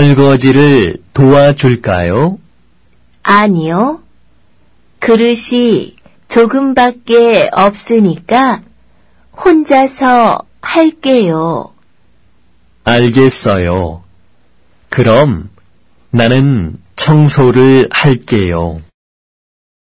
설거지를 도와줄까요? 아니요. 그릇이 조금밖에 없으니까 혼자서 할게요. 알겠어요. 그럼 나는 청소를 할게요.